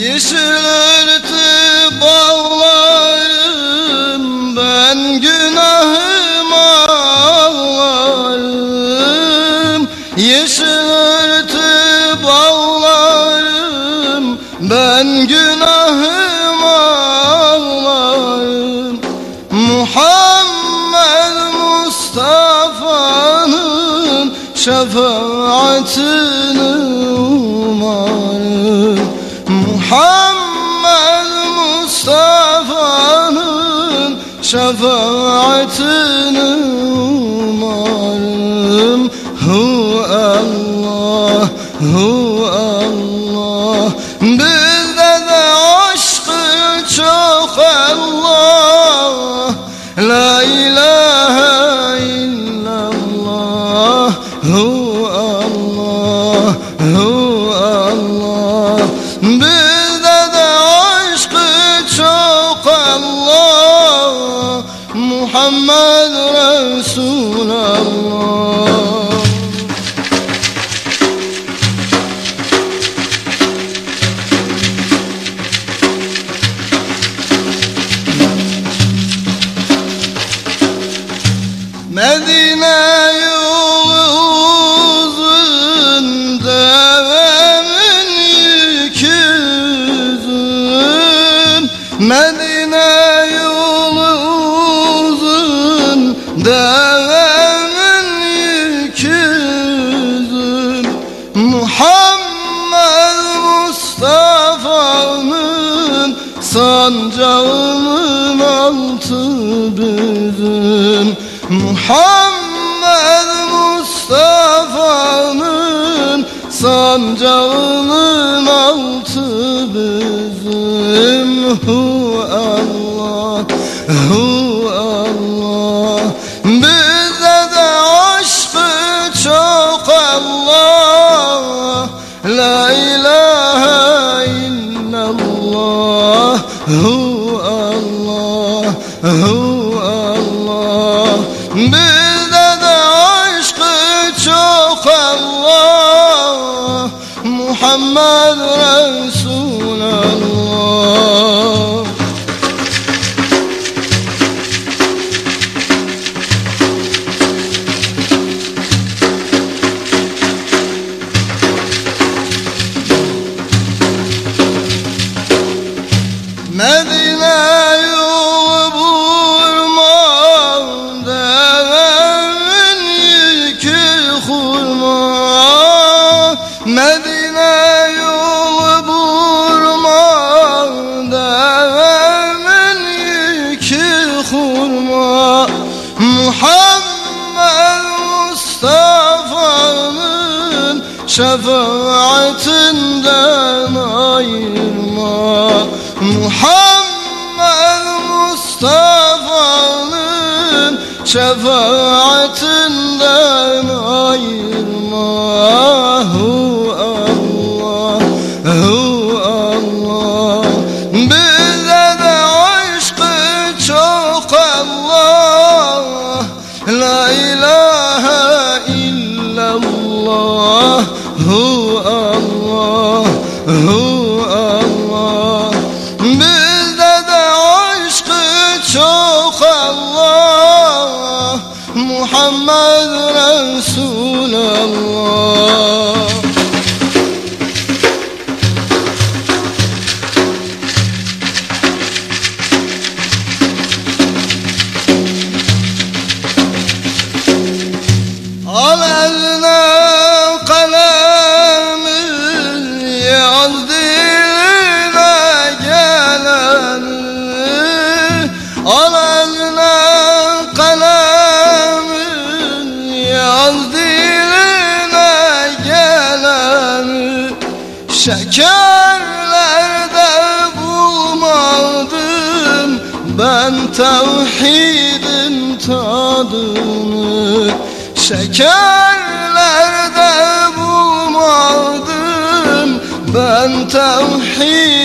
Yeşil örtü bağlarım ben günahım ağlarım. Yeşil örtü bağlarım ben günahım ağlarım. Muhammed Mustafa'nın şefaatini umarım Muhammed Mustafa'nın şefaatini Muhammed Muhammed Mustafa'nın sancağının altı büzün Muhammed Mustafa'nın sancağının altı bizim. Hu هو الله. عشق الله. محمد رسول الله. Muhammed Mustafa'nın şefaatinden ayırma. Muhammed Mustafa'nın şefaatinden la ilaha Şekerlerde bulmadım ben tevhidin tadını. Şekerlerde bulmadım ben tevhidin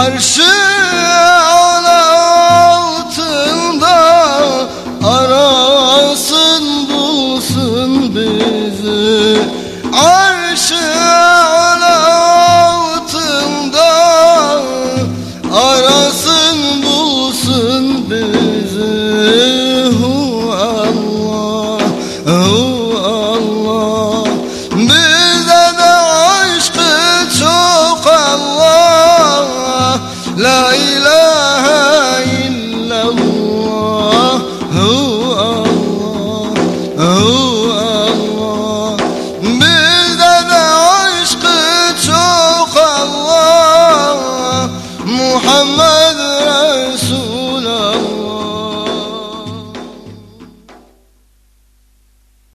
I'm sorry.